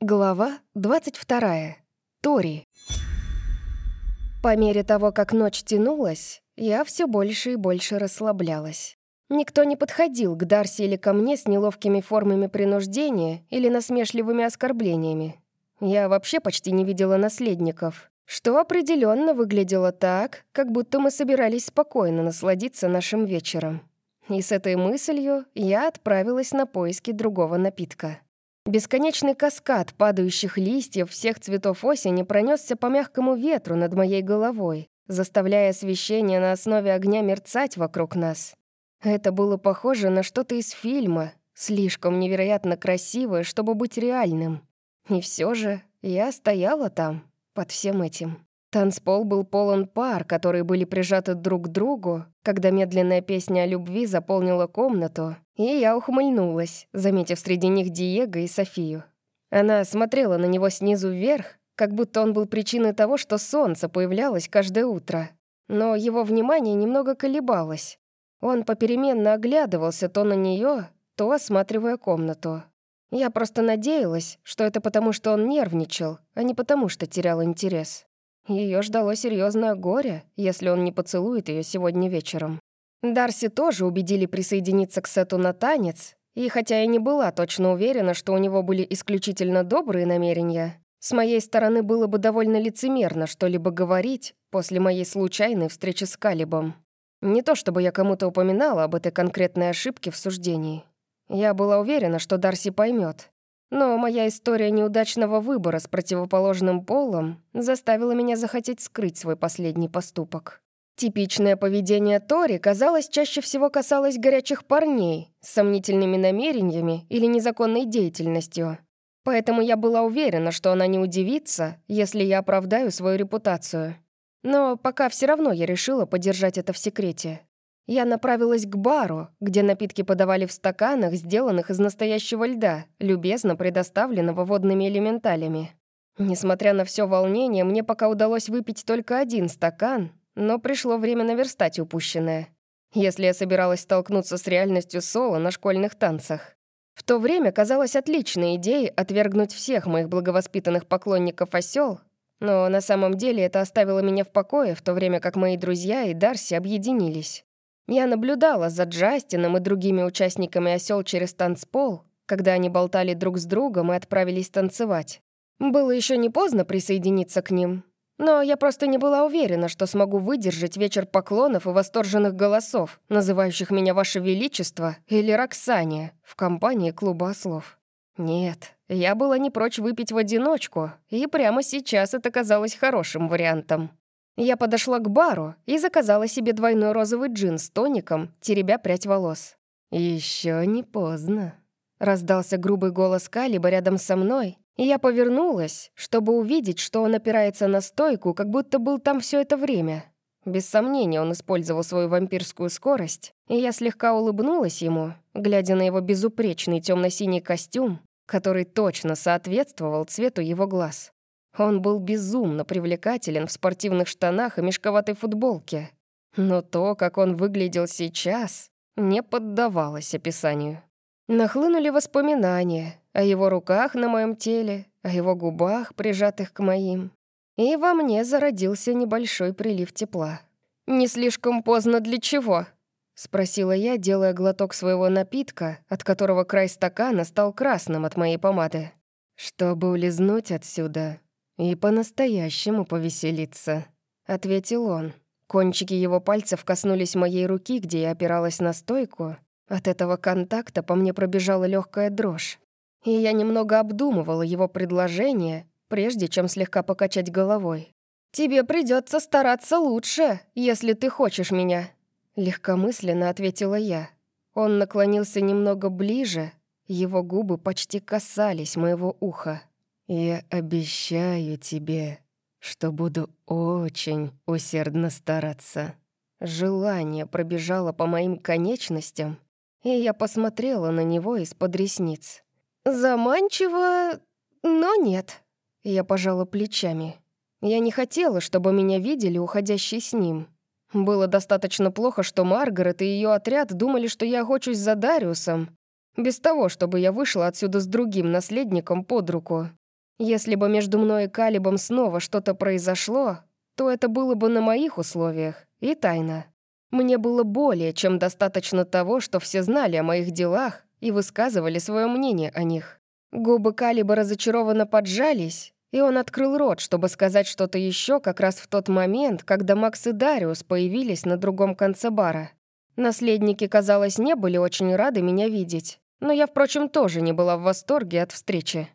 Глава 22. Тори. По мере того, как ночь тянулась, я все больше и больше расслаблялась. Никто не подходил к Дарси или ко мне с неловкими формами принуждения или насмешливыми оскорблениями. Я вообще почти не видела наследников, что определенно выглядело так, как будто мы собирались спокойно насладиться нашим вечером. И с этой мыслью я отправилась на поиски другого напитка. Бесконечный каскад падающих листьев всех цветов осени пронесся по мягкому ветру над моей головой, заставляя освещение на основе огня мерцать вокруг нас. Это было похоже на что-то из фильма, слишком невероятно красивое, чтобы быть реальным. И все же я стояла там, под всем этим. Танцпол был полон пар, которые были прижаты друг к другу, когда медленная песня о любви заполнила комнату, и я ухмыльнулась, заметив среди них Диего и Софию. Она смотрела на него снизу вверх, как будто он был причиной того, что солнце появлялось каждое утро. Но его внимание немного колебалось. Он попеременно оглядывался то на нее, то осматривая комнату. Я просто надеялась, что это потому, что он нервничал, а не потому, что терял интерес. Ее ждало серьезное горе, если он не поцелует ее сегодня вечером. Дарси тоже убедили присоединиться к Сету на танец, и хотя я не была точно уверена, что у него были исключительно добрые намерения, с моей стороны было бы довольно лицемерно что-либо говорить после моей случайной встречи с Калибом. Не то чтобы я кому-то упоминала об этой конкретной ошибке в суждении. Я была уверена, что Дарси поймет, но моя история неудачного выбора с противоположным полом заставила меня захотеть скрыть свой последний поступок. Типичное поведение Тори, казалось, чаще всего касалось горячих парней с сомнительными намерениями или незаконной деятельностью. Поэтому я была уверена, что она не удивится, если я оправдаю свою репутацию. Но пока все равно я решила подержать это в секрете. Я направилась к бару, где напитки подавали в стаканах, сделанных из настоящего льда, любезно предоставленного водными элементалями. Несмотря на все волнение, мне пока удалось выпить только один стакан, но пришло время наверстать упущенное. Если я собиралась столкнуться с реальностью соло на школьных танцах. В то время казалось отличной идеей отвергнуть всех моих благовоспитанных поклонников осел, но на самом деле это оставило меня в покое, в то время как мои друзья и Дарси объединились. Я наблюдала за Джастином и другими участниками осел через танцпол, когда они болтали друг с другом и отправились танцевать. Было еще не поздно присоединиться к ним, но я просто не была уверена, что смогу выдержать вечер поклонов и восторженных голосов, называющих меня «Ваше Величество» или «Роксания» в компании клуба ослов. Нет, я была не прочь выпить в одиночку, и прямо сейчас это казалось хорошим вариантом. Я подошла к бару и заказала себе двойной розовый джин с тоником, теребя прядь волос. Еще не поздно», — раздался грубый голос Калиба рядом со мной, и я повернулась, чтобы увидеть, что он опирается на стойку, как будто был там все это время. Без сомнения, он использовал свою вампирскую скорость, и я слегка улыбнулась ему, глядя на его безупречный темно-синий костюм, который точно соответствовал цвету его глаз. Он был безумно привлекателен в спортивных штанах и мешковатой футболке. Но то, как он выглядел сейчас, не поддавалось описанию. Нахлынули воспоминания о его руках на моем теле, о его губах, прижатых к моим. И во мне зародился небольшой прилив тепла. «Не слишком поздно для чего?» — спросила я, делая глоток своего напитка, от которого край стакана стал красным от моей помады. «Чтобы улизнуть отсюда, «И по-настоящему повеселиться», — ответил он. Кончики его пальцев коснулись моей руки, где я опиралась на стойку. От этого контакта по мне пробежала легкая дрожь. И я немного обдумывала его предложение, прежде чем слегка покачать головой. «Тебе придется стараться лучше, если ты хочешь меня», — легкомысленно ответила я. Он наклонился немного ближе, его губы почти касались моего уха. «Я обещаю тебе, что буду очень усердно стараться». Желание пробежало по моим конечностям, и я посмотрела на него из-под ресниц. «Заманчиво, но нет». Я пожала плечами. Я не хотела, чтобы меня видели уходящей с ним. Было достаточно плохо, что Маргарет и ее отряд думали, что я охочусь за Дариусом, без того, чтобы я вышла отсюда с другим наследником под руку. Если бы между мной и Калибом снова что-то произошло, то это было бы на моих условиях и тайна. Мне было более чем достаточно того, что все знали о моих делах и высказывали свое мнение о них. Губы Калиба разочарованно поджались, и он открыл рот, чтобы сказать что-то еще как раз в тот момент, когда Макс и Дариус появились на другом конце бара. Наследники, казалось, не были очень рады меня видеть, но я, впрочем, тоже не была в восторге от встречи.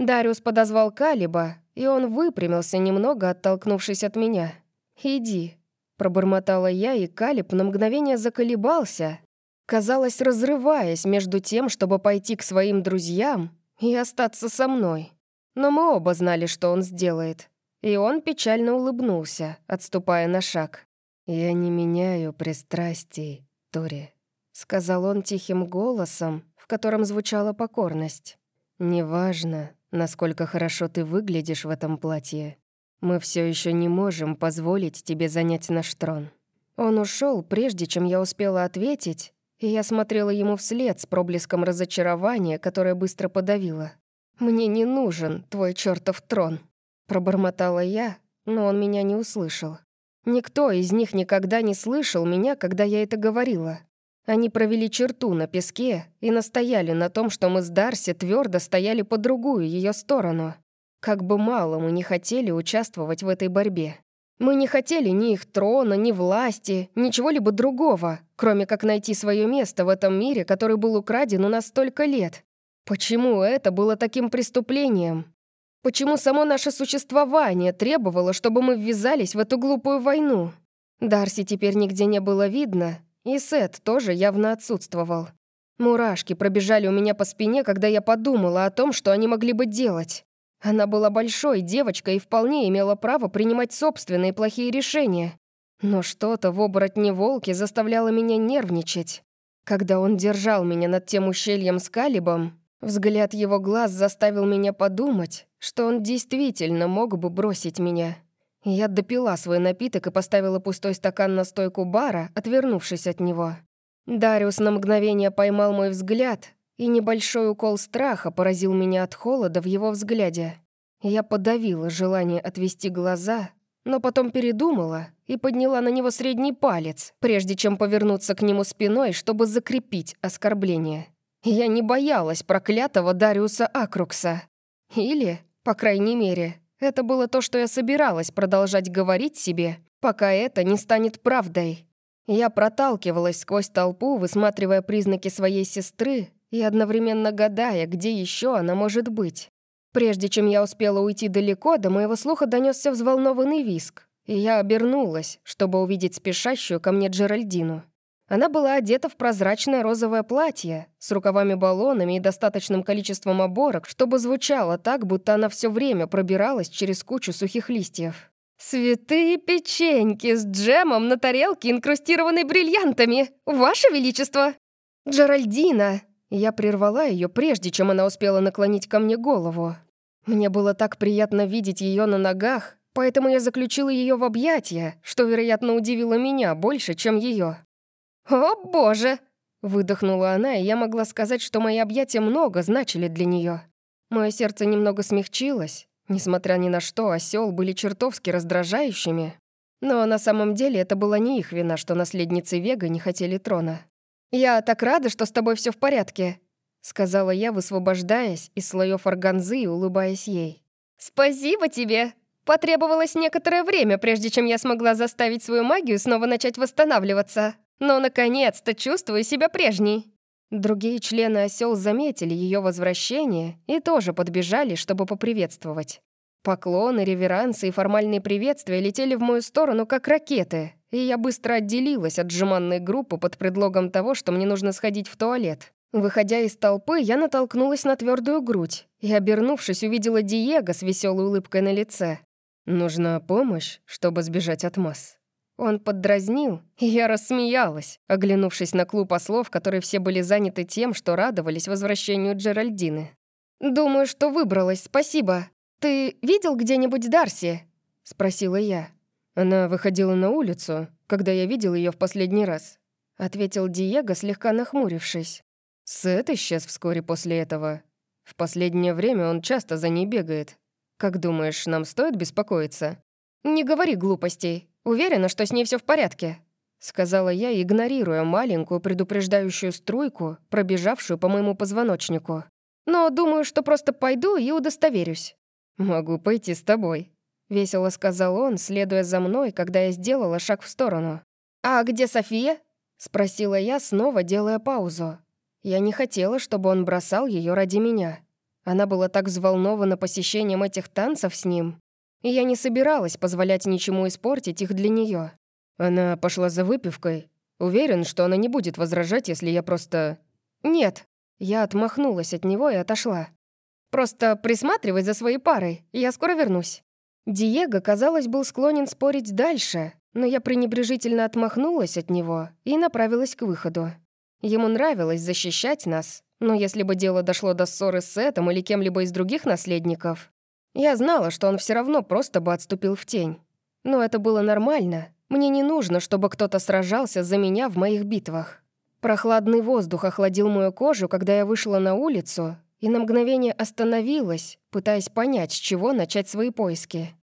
Дариус подозвал Калиба, и он выпрямился немного, оттолкнувшись от меня. «Иди», — пробормотала я, и Калиб на мгновение заколебался, казалось, разрываясь между тем, чтобы пойти к своим друзьям и остаться со мной. Но мы оба знали, что он сделает. И он печально улыбнулся, отступая на шаг. «Я не меняю пристрастий, Тори», — сказал он тихим голосом, в котором звучала покорность. «Неважно, насколько хорошо ты выглядишь в этом платье. Мы все еще не можем позволить тебе занять наш трон». Он ушел, прежде чем я успела ответить, и я смотрела ему вслед с проблеском разочарования, которое быстро подавило. «Мне не нужен твой чертов трон», — пробормотала я, но он меня не услышал. Никто из них никогда не слышал меня, когда я это говорила. Они провели черту на песке и настояли на том, что мы с Дарси твердо стояли по другую ее сторону. Как бы мало мы не хотели участвовать в этой борьбе. Мы не хотели ни их трона, ни власти, ничего-либо другого, кроме как найти свое место в этом мире, который был украден у нас столько лет. Почему это было таким преступлением? Почему само наше существование требовало, чтобы мы ввязались в эту глупую войну? Дарси теперь нигде не было видно, и Сет тоже явно отсутствовал. Мурашки пробежали у меня по спине, когда я подумала о том, что они могли бы делать. Она была большой девочкой и вполне имела право принимать собственные плохие решения. Но что-то в оборотне волки заставляло меня нервничать. Когда он держал меня над тем ущельем с Калибом, взгляд его глаз заставил меня подумать, что он действительно мог бы бросить меня. Я допила свой напиток и поставила пустой стакан на стойку бара, отвернувшись от него. Дариус на мгновение поймал мой взгляд, и небольшой укол страха поразил меня от холода в его взгляде. Я подавила желание отвести глаза, но потом передумала и подняла на него средний палец, прежде чем повернуться к нему спиной, чтобы закрепить оскорбление. Я не боялась проклятого Дариуса Акрукса. Или, по крайней мере, это было то, что я собиралась продолжать говорить себе, пока это не станет правдой. Я проталкивалась сквозь толпу, высматривая признаки своей сестры и одновременно гадая, где еще она может быть. Прежде чем я успела уйти далеко, до моего слуха донесся взволнованный виск, и я обернулась, чтобы увидеть спешащую ко мне Джеральдину. Она была одета в прозрачное розовое платье с рукавами-баллонами и достаточным количеством оборок, чтобы звучало так, будто она все время пробиралась через кучу сухих листьев. «Святые печеньки с джемом на тарелке, инкрустированной бриллиантами! Ваше Величество!» «Джеральдина!» Я прервала ее, прежде чем она успела наклонить ко мне голову. Мне было так приятно видеть ее на ногах, поэтому я заключила ее в объятия, что, вероятно, удивило меня больше, чем ее. «О, боже!» — выдохнула она, и я могла сказать, что мои объятия много значили для нее. Мое сердце немного смягчилось. Несмотря ни на что, осел были чертовски раздражающими. Но на самом деле это была не их вина, что наследницы Вега не хотели трона. «Я так рада, что с тобой все в порядке», — сказала я, высвобождаясь из слоев органзы и улыбаясь ей. «Спасибо тебе! Потребовалось некоторое время, прежде чем я смогла заставить свою магию снова начать восстанавливаться». Но, наконец-то, чувствую себя прежней». Другие члены осел заметили ее возвращение и тоже подбежали, чтобы поприветствовать. Поклоны, реверансы и формальные приветствия летели в мою сторону, как ракеты, и я быстро отделилась от жеманной группы под предлогом того, что мне нужно сходить в туалет. Выходя из толпы, я натолкнулась на твердую грудь и, обернувшись, увидела Диего с веселой улыбкой на лице. «Нужна помощь, чтобы сбежать от масс», он поддразнил, и я рассмеялась, оглянувшись на клуб ослов, которые все были заняты тем, что радовались возвращению Джеральдины. «Думаю, что выбралась, спасибо. Ты видел где-нибудь Дарси?» — спросила я. Она выходила на улицу, когда я видел ее в последний раз. Ответил Диего, слегка нахмурившись. Сет исчез вскоре после этого. В последнее время он часто за ней бегает. Как думаешь, нам стоит беспокоиться?» «Не говори глупостей. Уверена, что с ней все в порядке», — сказала я, игнорируя маленькую предупреждающую струйку, пробежавшую по моему позвоночнику. «Но думаю, что просто пойду и удостоверюсь». «Могу пойти с тобой», — весело сказал он, следуя за мной, когда я сделала шаг в сторону. «А где София?» — спросила я, снова делая паузу. Я не хотела, чтобы он бросал ее ради меня. Она была так взволнована посещением этих танцев с ним, и я не собиралась позволять ничему испортить их для нее. Она пошла за выпивкой. Уверен, что она не будет возражать, если я просто... Нет. Я отмахнулась от него и отошла. Просто присматривай за своей парой, я скоро вернусь. Диего, казалось, был склонен спорить дальше, но я пренебрежительно отмахнулась от него и направилась к выходу. Ему нравилось защищать нас, но если бы дело дошло до ссоры с Сетом или кем-либо из других наследников, я знала, что он все равно просто бы отступил в тень. Но это было нормально. Мне не нужно, чтобы кто-то сражался за меня в моих битвах. Прохладный воздух охладил мою кожу, когда я вышла на улицу, и на мгновение остановилась, пытаясь понять, с чего начать свои поиски.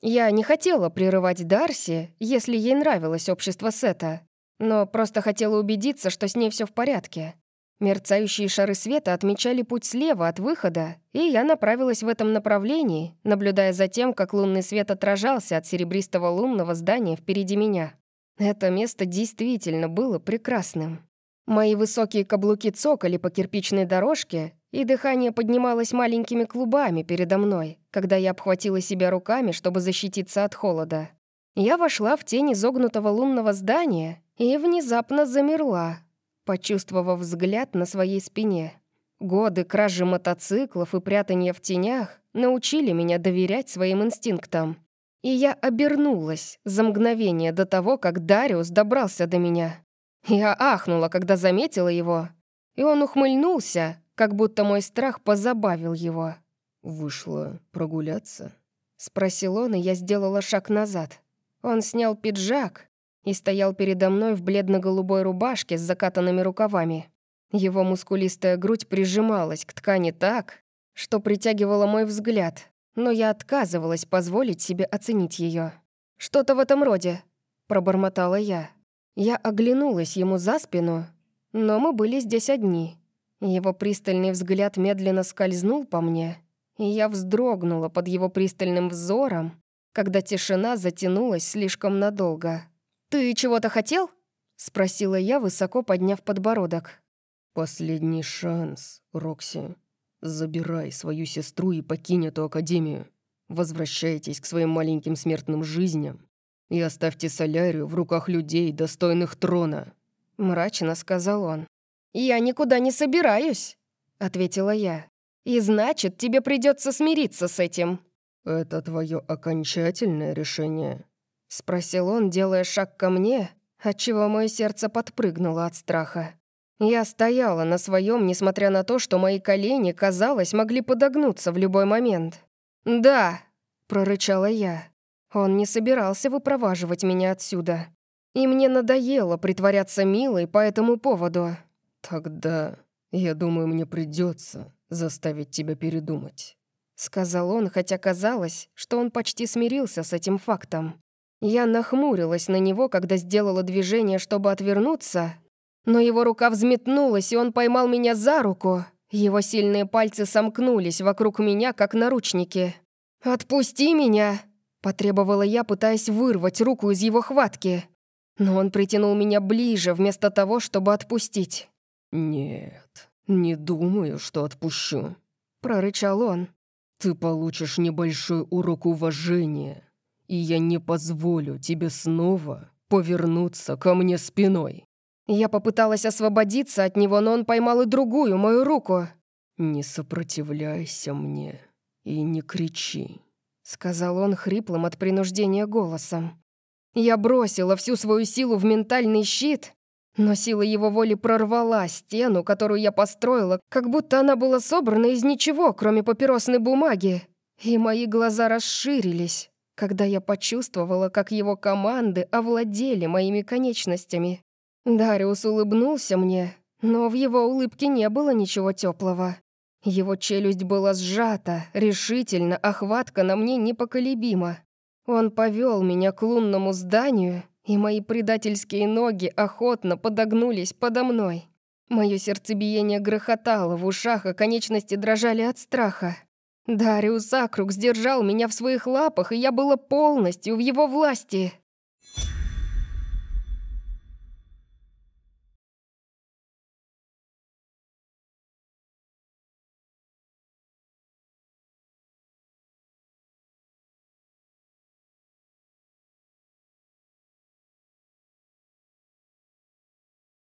Я не хотела прерывать Дарси, если ей нравилось общество Сета, но просто хотела убедиться, что с ней все в порядке. Мерцающие шары света отмечали путь слева от выхода, и я направилась в этом направлении, наблюдая за тем, как лунный свет отражался от серебристого лунного здания впереди меня. Это место действительно было прекрасным. Мои высокие каблуки цокали по кирпичной дорожке, и дыхание поднималось маленькими клубами передо мной, когда я обхватила себя руками, чтобы защититься от холода. Я вошла в тень изогнутого лунного здания и внезапно замерла, почувствовав взгляд на своей спине. Годы кражи мотоциклов и прятания в тенях научили меня доверять своим инстинктам. И я обернулась за мгновение до того, как Дариус добрался до меня. Я ахнула, когда заметила его, и он ухмыльнулся, как будто мой страх позабавил его. «Вышла прогуляться?» — спросил он, и я сделала шаг назад. Он снял пиджак, и стоял передо мной в бледно-голубой рубашке с закатанными рукавами. Его мускулистая грудь прижималась к ткани так, что притягивала мой взгляд, но я отказывалась позволить себе оценить ее. «Что-то в этом роде», — пробормотала я. Я оглянулась ему за спину, но мы были здесь одни. Его пристальный взгляд медленно скользнул по мне, и я вздрогнула под его пристальным взором, когда тишина затянулась слишком надолго. «Ты чего-то хотел?» — спросила я, высоко подняв подбородок. «Последний шанс, Рокси. Забирай свою сестру и покинь эту академию. Возвращайтесь к своим маленьким смертным жизням и оставьте солярию в руках людей, достойных трона», — мрачно сказал он. «Я никуда не собираюсь», — ответила я. «И значит, тебе придется смириться с этим». «Это твое окончательное решение?» — спросил он, делая шаг ко мне, отчего мое сердце подпрыгнуло от страха. Я стояла на своем, несмотря на то, что мои колени, казалось, могли подогнуться в любой момент. «Да», — прорычала я. Он не собирался выпроваживать меня отсюда. И мне надоело притворяться милой по этому поводу. «Тогда, я думаю, мне придется заставить тебя передумать», — сказал он, хотя казалось, что он почти смирился с этим фактом. Я нахмурилась на него, когда сделала движение, чтобы отвернуться, но его рука взметнулась, и он поймал меня за руку. Его сильные пальцы сомкнулись вокруг меня, как наручники. «Отпусти меня!» — потребовала я, пытаясь вырвать руку из его хватки. Но он притянул меня ближе, вместо того, чтобы отпустить. «Нет, не думаю, что отпущу», — прорычал он. «Ты получишь небольшой урок уважения и я не позволю тебе снова повернуться ко мне спиной». Я попыталась освободиться от него, но он поймал и другую, мою руку. «Не сопротивляйся мне и не кричи», — сказал он хриплым от принуждения голосом. Я бросила всю свою силу в ментальный щит, но сила его воли прорвала стену, которую я построила, как будто она была собрана из ничего, кроме папиросной бумаги, и мои глаза расширились когда я почувствовала, как его команды овладели моими конечностями. Дариус улыбнулся мне, но в его улыбке не было ничего теплого. Его челюсть была сжата, решительно, охватка на мне непоколебима. Он повел меня к лунному зданию, и мои предательские ноги охотно подогнулись подо мной. Мое сердцебиение грохотало в ушах, а конечности дрожали от страха. Дариус Акрук сдержал меня в своих лапах, и я была полностью в его власти.